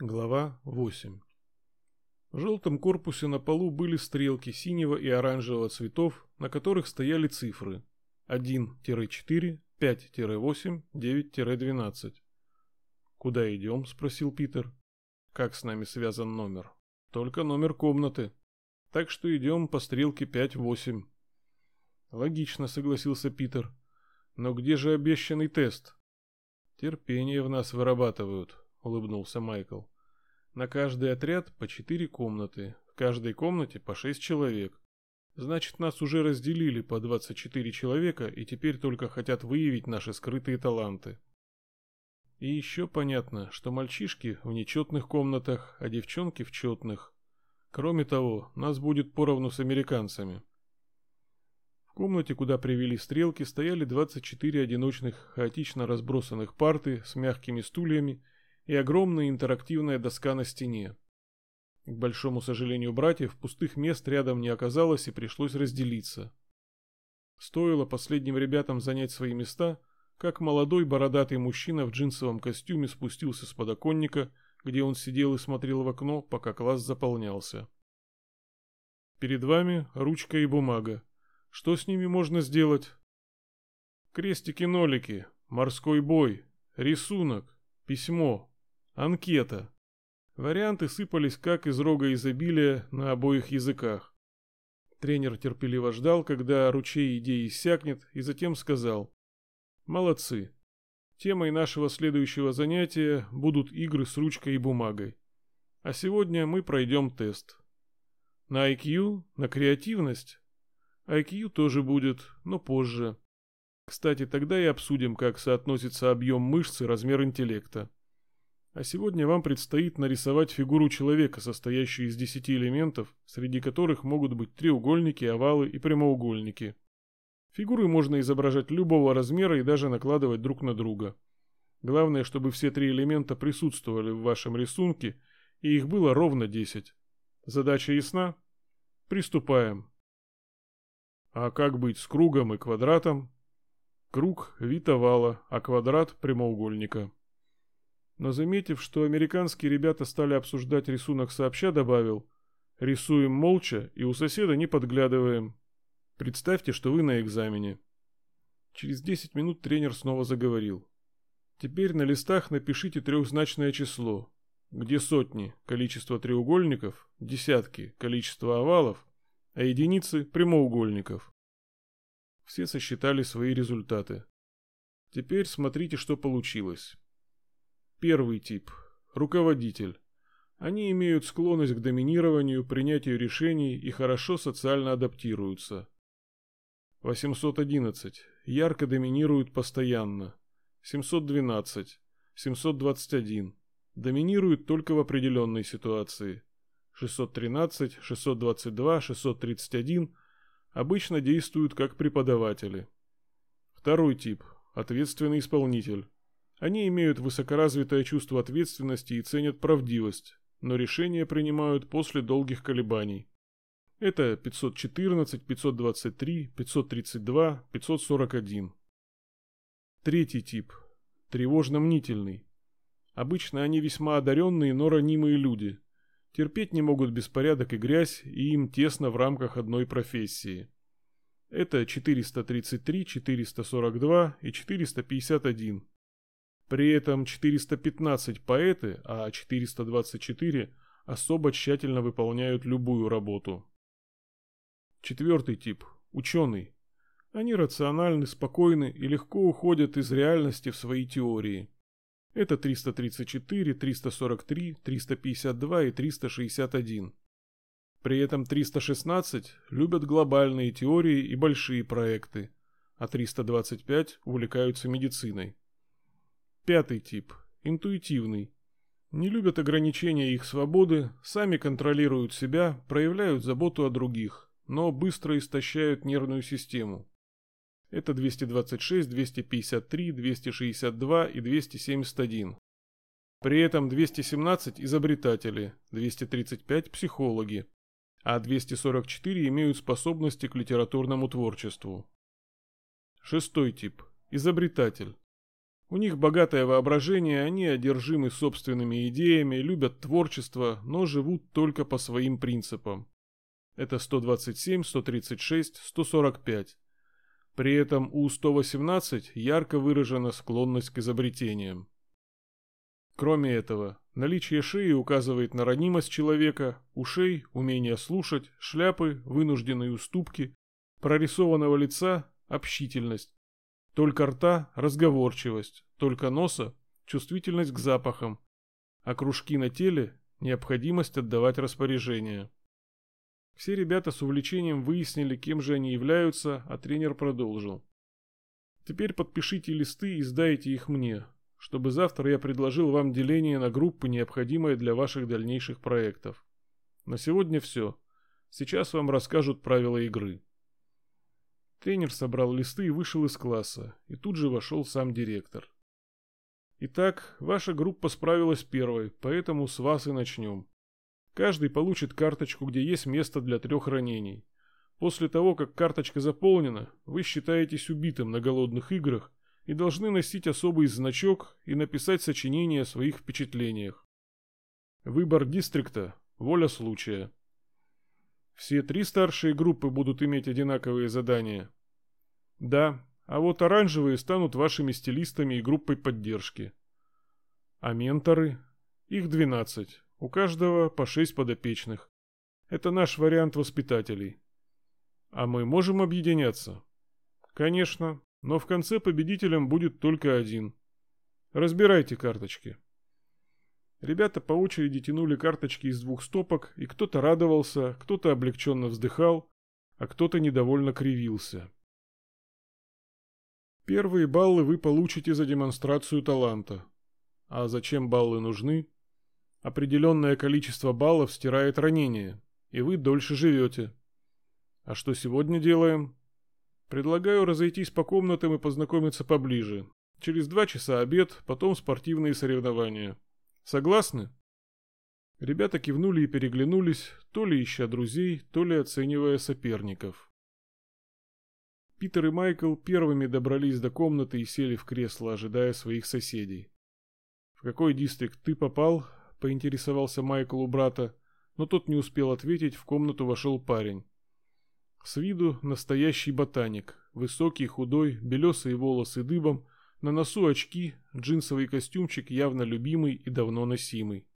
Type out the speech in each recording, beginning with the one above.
Глава 8 В желтом корпусе на полу были стрелки синего и оранжевого цветов, на которых стояли цифры 1-4, 5-8, 9-12. «Куда идем?» – спросил Питер. «Как с нами связан номер?» «Только номер комнаты. Так что идем по стрелке 5-8». «Логично», – согласился Питер. «Но где же обещанный тест?» «Терпение в нас вырабатывают», — улыбнулся Майкл. «На каждый отряд по четыре комнаты, в каждой комнате по шесть человек. Значит, нас уже разделили по 24 человека и теперь только хотят выявить наши скрытые таланты. И еще понятно, что мальчишки в нечетных комнатах, а девчонки в четных. Кроме того, нас будет поровну с американцами. В комнате, куда привели стрелки, стояли 24 одиночных, хаотично разбросанных парты с мягкими стульями и огромная интерактивная доска на стене. К большому сожалению братьев, пустых мест рядом не оказалось и пришлось разделиться. Стоило последним ребятам занять свои места, как молодой бородатый мужчина в джинсовом костюме спустился с подоконника, где он сидел и смотрел в окно, пока класс заполнялся. Перед вами ручка и бумага. Что с ними можно сделать? Крестики-нолики, морской бой, рисунок, письмо, Анкета. Варианты сыпались как из рога изобилия на обоих языках. Тренер терпеливо ждал, когда ручей идей иссякнет, и затем сказал. «Молодцы. Темой нашего следующего занятия будут игры с ручкой и бумагой. А сегодня мы пройдем тест. На IQ, на креативность. IQ тоже будет, но позже. Кстати, тогда и обсудим, как соотносится объем мышц и размер интеллекта. А сегодня вам предстоит нарисовать фигуру человека, состоящую из 10 элементов, среди которых могут быть треугольники, овалы и прямоугольники. Фигуры можно изображать любого размера и даже накладывать друг на друга. Главное, чтобы все три элемента присутствовали в вашем рисунке, и их было ровно 10. Задача ясна? Приступаем. А как быть с кругом и квадратом? Круг – вид овала, а квадрат – прямоугольника но заметив, что американские ребята стали обсуждать рисунок сообща, добавил «Рисуем молча и у соседа не подглядываем. Представьте, что вы на экзамене». Через 10 минут тренер снова заговорил. «Теперь на листах напишите трехзначное число, где сотни – количество треугольников, десятки – количество овалов, а единицы – прямоугольников». Все сосчитали свои результаты. Теперь смотрите, что получилось. Первый тип – руководитель. Они имеют склонность к доминированию, принятию решений и хорошо социально адаптируются. 811. Ярко доминируют постоянно. 712. 721. Доминируют только в определенной ситуации. 613, 622, 631 обычно действуют как преподаватели. Второй тип – ответственный исполнитель. Они имеют высокоразвитое чувство ответственности и ценят правдивость, но решения принимают после долгих колебаний. Это 514, 523, 532, 541. Третий тип. Тревожно-мнительный. Обычно они весьма одаренные, но ранимые люди. Терпеть не могут беспорядок и грязь, и им тесно в рамках одной профессии. Это 433, 442 и 451. При этом 415 поэты, а 424 особо тщательно выполняют любую работу. Четвертый тип – ученый. Они рациональны, спокойны и легко уходят из реальности в свои теории. Это 334, 343, 352 и 361. При этом 316 любят глобальные теории и большие проекты, а 325 увлекаются медициной. Пятый тип – интуитивный. Не любят ограничения их свободы, сами контролируют себя, проявляют заботу о других, но быстро истощают нервную систему. Это 226, 253, 262 и 271. При этом 217 изобретатели, 235 психологи, а 244 имеют способности к литературному творчеству. Шестой тип – изобретатель. У них богатое воображение, они одержимы собственными идеями, любят творчество, но живут только по своим принципам. Это 127, 136, 145. При этом у 118 ярко выражена склонность к изобретениям. Кроме этого, наличие шеи указывает на ранимость человека, ушей – умение слушать, шляпы – вынужденные уступки, прорисованного лица – общительность, только рта – разговорчивость, только носа – чувствительность к запахам, а кружки на теле – необходимость отдавать распоряжения. Все ребята с увлечением выяснили, кем же они являются, а тренер продолжил. Теперь подпишите листы и сдайте их мне, чтобы завтра я предложил вам деление на группы, необходимое для ваших дальнейших проектов. На сегодня все. Сейчас вам расскажут правила игры. Тренер собрал листы и вышел из класса, и тут же вошел сам директор. Итак, ваша группа справилась первой, поэтому с вас и начнем. Каждый получит карточку, где есть место для трех ранений. После того, как карточка заполнена, вы считаетесь убитым на голодных играх и должны носить особый значок и написать сочинение о своих впечатлениях. Выбор дистрикта – воля случая. Все три старшие группы будут иметь одинаковые задания. Да, а вот оранжевые станут вашими стилистами и группой поддержки. А менторы? Их 12. У каждого по 6 подопечных. Это наш вариант воспитателей. А мы можем объединяться? Конечно, но в конце победителем будет только один. Разбирайте карточки. Ребята по очереди тянули карточки из двух стопок, и кто-то радовался, кто-то облегченно вздыхал, а кто-то недовольно кривился. Первые баллы вы получите за демонстрацию таланта. А зачем баллы нужны? Определенное количество баллов стирает ранение, и вы дольше живете. А что сегодня делаем? Предлагаю разойтись по комнатам и познакомиться поближе. Через два часа обед, потом спортивные соревнования. Согласны? Ребята кивнули и переглянулись, то ли ища друзей, то ли оценивая соперников. Питер и Майкл первыми добрались до комнаты и сели в кресло, ожидая своих соседей. «В какой дистрикт ты попал?» — поинтересовался Майкл у брата, но тот не успел ответить, в комнату вошел парень. С виду настоящий ботаник, высокий, худой, белесые волосы дыбом — на носу очки, джинсовый костюмчик явно любимый и давно носимый.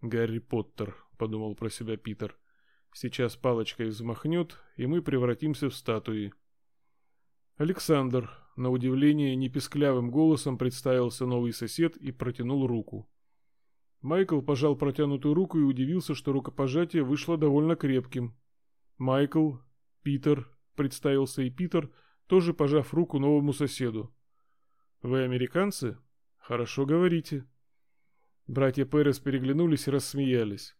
«Гарри Поттер», — подумал про себя Питер. «Сейчас палочкой взмахнет, и мы превратимся в статуи». Александр, на удивление, непесклявым голосом представился новый сосед и протянул руку. Майкл пожал протянутую руку и удивился, что рукопожатие вышло довольно крепким. Майкл, Питер, представился и Питер, тоже пожав руку новому соседу. Вы американцы? Хорошо говорите. Братья Перес переглянулись и рассмеялись.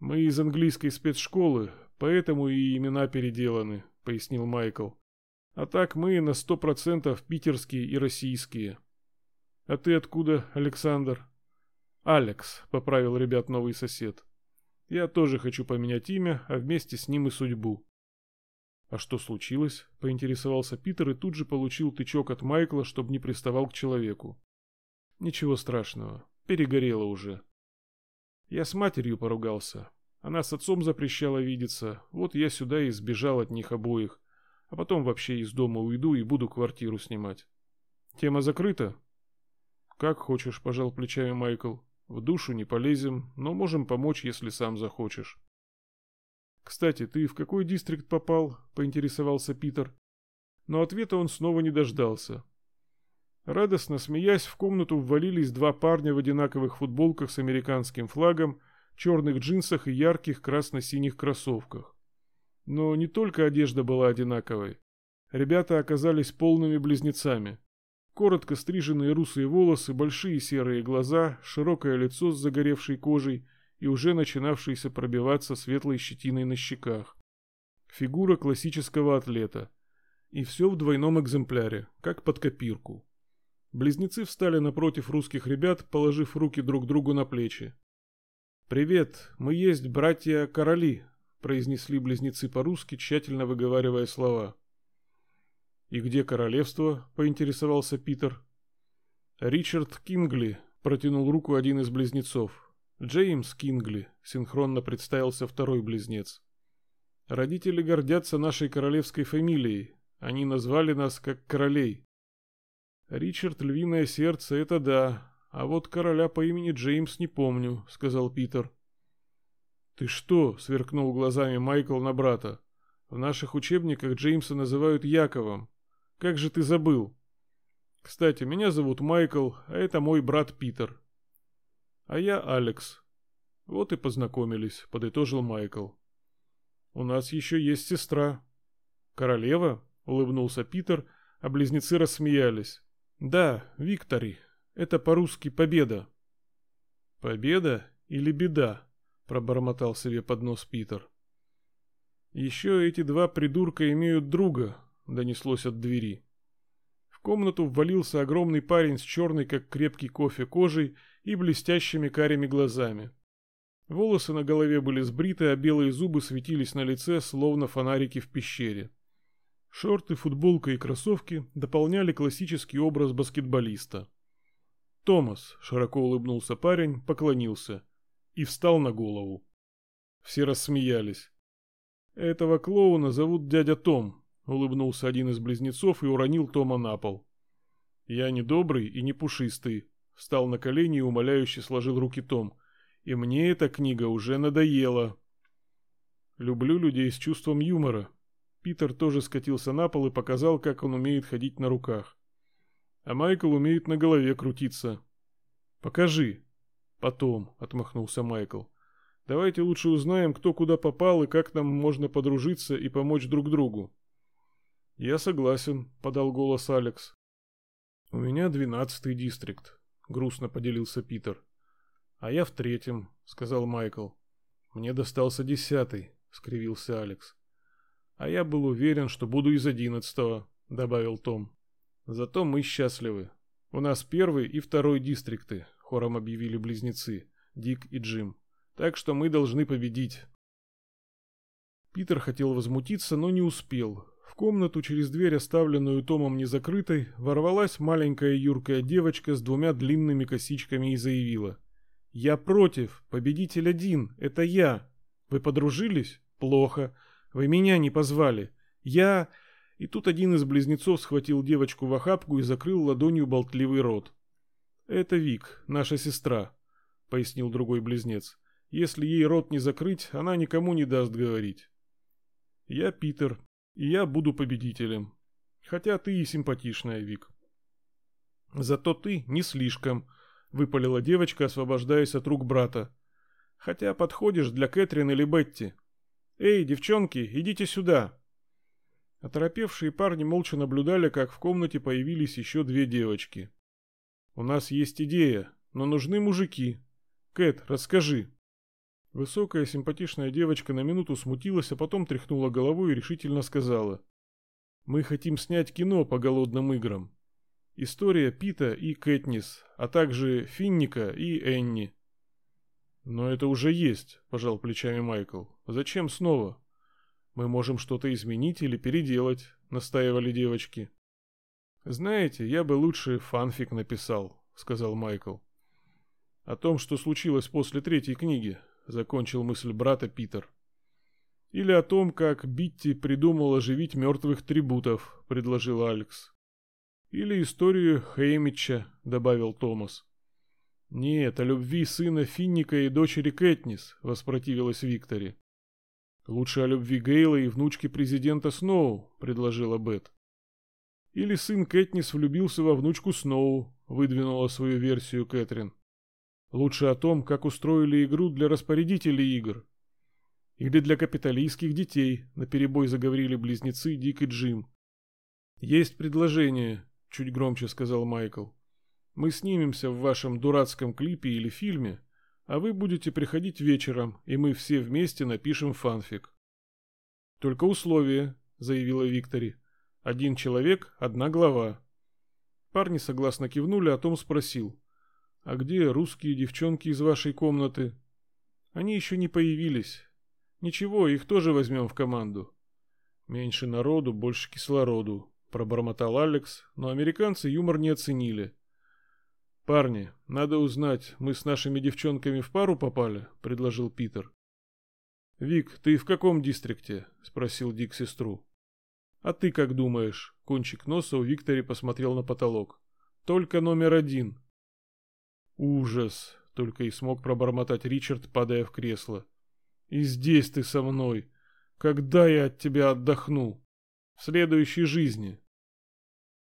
Мы из английской спецшколы, поэтому и имена переделаны, пояснил Майкл. А так мы на сто процентов питерские и российские. А ты откуда, Александр? Алекс, поправил ребят новый сосед. Я тоже хочу поменять имя, а вместе с ним и судьбу. «А что случилось?» – поинтересовался Питер и тут же получил тычок от Майкла, чтобы не приставал к человеку. «Ничего страшного. Перегорело уже. Я с матерью поругался. Она с отцом запрещала видеться. Вот я сюда и сбежал от них обоих. А потом вообще из дома уйду и буду квартиру снимать. Тема закрыта?» «Как хочешь», – пожал плечами Майкл. «В душу не полезем, но можем помочь, если сам захочешь». «Кстати, ты в какой дистрикт попал?» – поинтересовался Питер. Но ответа он снова не дождался. Радостно смеясь, в комнату ввалились два парня в одинаковых футболках с американским флагом, черных джинсах и ярких красно-синих кроссовках. Но не только одежда была одинаковой. Ребята оказались полными близнецами. Коротко стриженные русые волосы, большие серые глаза, широкое лицо с загоревшей кожей – и уже начинавшейся пробиваться светлой щетиной на щеках. Фигура классического атлета. И все в двойном экземпляре, как под копирку. Близнецы встали напротив русских ребят, положив руки друг другу на плечи. «Привет, мы есть братья-короли», — произнесли близнецы по-русски, тщательно выговаривая слова. «И где королевство?» — поинтересовался Питер. Ричард Кингли протянул руку один из близнецов. Джеймс Кингли, синхронно представился второй близнец. Родители гордятся нашей королевской фамилией. Они назвали нас как королей. Ричард Львиное Сердце, это да. А вот короля по имени Джеймс не помню, сказал Питер. Ты что? сверкнул глазами Майкл на брата. В наших учебниках Джеймса называют Яковом. Как же ты забыл? Кстати, меня зовут Майкл, а это мой брат Питер. А я Алекс. Вот и познакомились, подытожил Майкл. У нас еще есть сестра. Королева? Улыбнулся Питер, а близнецы рассмеялись. Да, Виктори. Это по-русски победа. Победа или беда? Пробормотал себе под нос Питер. Еще эти два придурка имеют друга, донеслось от двери. В комнату ввалился огромный парень с черной, как крепкий кофе, кожей и блестящими карими глазами. Волосы на голове были сбриты, а белые зубы светились на лице, словно фонарики в пещере. Шорты, футболка и кроссовки дополняли классический образ баскетболиста. «Томас», — широко улыбнулся парень, поклонился и встал на голову. Все рассмеялись. «Этого клоуна зовут дядя Том», — улыбнулся один из близнецов и уронил Тома на пол. «Я не добрый и не пушистый», — встал на колени и умоляюще сложил руки Том — и мне эта книга уже надоела. Люблю людей с чувством юмора. Питер тоже скатился на пол и показал, как он умеет ходить на руках. А Майкл умеет на голове крутиться. Покажи. Потом, отмахнулся Майкл. Давайте лучше узнаем, кто куда попал и как нам можно подружиться и помочь друг другу. Я согласен, подал голос Алекс. У меня двенадцатый дистрикт, грустно поделился Питер. «А я в третьем», — сказал Майкл. «Мне достался десятый», — скривился Алекс. «А я был уверен, что буду из одиннадцатого», — добавил Том. «Зато мы счастливы. У нас первый и второй дистрикты», — хором объявили близнецы, Дик и Джим. «Так что мы должны победить». Питер хотел возмутиться, но не успел. В комнату через дверь, оставленную Томом незакрытой, ворвалась маленькая юркая девочка с двумя длинными косичками и заявила — «Я против. Победитель один. Это я. Вы подружились? Плохо. Вы меня не позвали. Я...» И тут один из близнецов схватил девочку в охапку и закрыл ладонью болтливый рот. «Это Вик, наша сестра», — пояснил другой близнец. «Если ей рот не закрыть, она никому не даст говорить». «Я Питер, и я буду победителем. Хотя ты и симпатичная, Вик». «Зато ты не слишком», — выпалила девочка, освобождаясь от рук брата. «Хотя подходишь для Кэтрин или Бетти. Эй, девчонки, идите сюда!» Оторопевшие парни молча наблюдали, как в комнате появились еще две девочки. «У нас есть идея, но нужны мужики. Кэт, расскажи». Высокая симпатичная девочка на минуту смутилась, а потом тряхнула головой и решительно сказала. «Мы хотим снять кино по голодным играм. История Пита и Кэтнис, а также Финника и Энни. Но это уже есть, пожал плечами Майкл. Зачем снова? Мы можем что-то изменить или переделать, настаивали девочки. Знаете, я бы лучше фанфик написал, сказал Майкл. О том, что случилось после третьей книги, закончил мысль брата Питер. Или о том, как Битти придумал оживить мертвых трибутов, предложил Алекс. Или историю Хеймича, добавил Томас. Нет, о любви сына Финника и дочери Кэтнис, воспротивилась Виктори. Лучше о любви Гейла и внучки президента Сноу, предложила Бет. Или сын Кэтнис влюбился во внучку Сноу, выдвинула свою версию Кэтрин. Лучше о том, как устроили игру для распорядителей игр. Или для капиталистских детей, наперебой заговорили близнецы Дик и Джим. Есть предложение, — чуть громче сказал Майкл. «Мы снимемся в вашем дурацком клипе или фильме, а вы будете приходить вечером, и мы все вместе напишем фанфик». «Только условие», — заявила Виктори. «Один человек, одна глава». Парни согласно кивнули, а Том спросил. «А где русские девчонки из вашей комнаты?» «Они еще не появились. Ничего, их тоже возьмем в команду». «Меньше народу, больше кислороду», — пробормотал Алекс, но американцы юмор не оценили. «Парни, надо узнать, мы с нашими девчонками в пару попали?» — предложил Питер. «Вик, ты в каком дистрикте?» — спросил Дик сестру. «А ты как думаешь?» — кончик носа у Виктори посмотрел на потолок. «Только номер один». «Ужас!» — только и смог пробормотать Ричард, падая в кресло. «И здесь ты со мной. Когда я от тебя отдохну? В следующей жизни».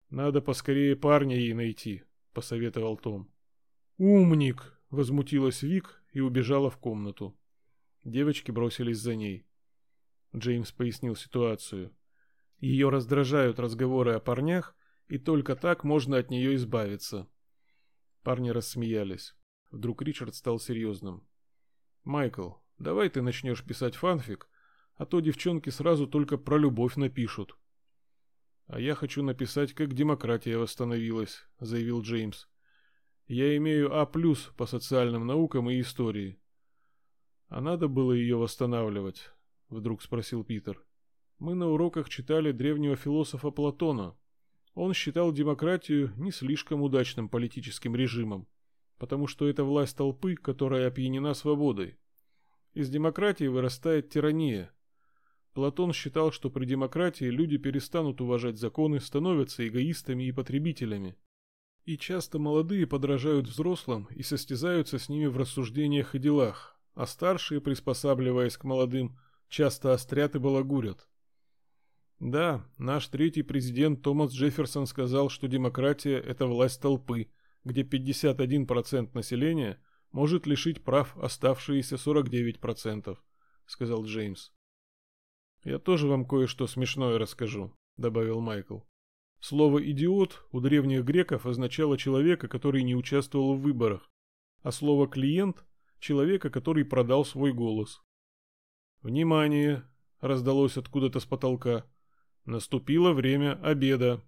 «Надо поскорее парня ей найти», посоветовал Том. «Умник!» — возмутилась Вик и убежала в комнату. Девочки бросились за ней. Джеймс пояснил ситуацию. Ее раздражают разговоры о парнях, и только так можно от нее избавиться. Парни рассмеялись. Вдруг Ричард стал серьезным. «Майкл, давай ты начнешь писать фанфик, а то девчонки сразу только про любовь напишут». «А я хочу написать, как демократия восстановилась», — заявил Джеймс. «Я имею А+, по социальным наукам и истории». «А надо было ее восстанавливать?» — вдруг спросил Питер. «Мы на уроках читали древнего философа Платона. Он считал демократию не слишком удачным политическим режимом, потому что это власть толпы, которая опьянена свободой. Из демократии вырастает тирания, Платон считал, что при демократии люди перестанут уважать законы, становятся эгоистами и потребителями. И часто молодые подражают взрослым и состязаются с ними в рассуждениях и делах, а старшие, приспосабливаясь к молодым, часто острят и балагурят. Да, наш третий президент Томас Джефферсон сказал, что демократия – это власть толпы, где 51% населения может лишить прав оставшиеся 49%, сказал Джеймс. «Я тоже вам кое-что смешное расскажу», — добавил Майкл. Слово «идиот» у древних греков означало человека, который не участвовал в выборах, а слово «клиент» — человека, который продал свой голос. «Внимание!» — раздалось откуда-то с потолка. «Наступило время обеда».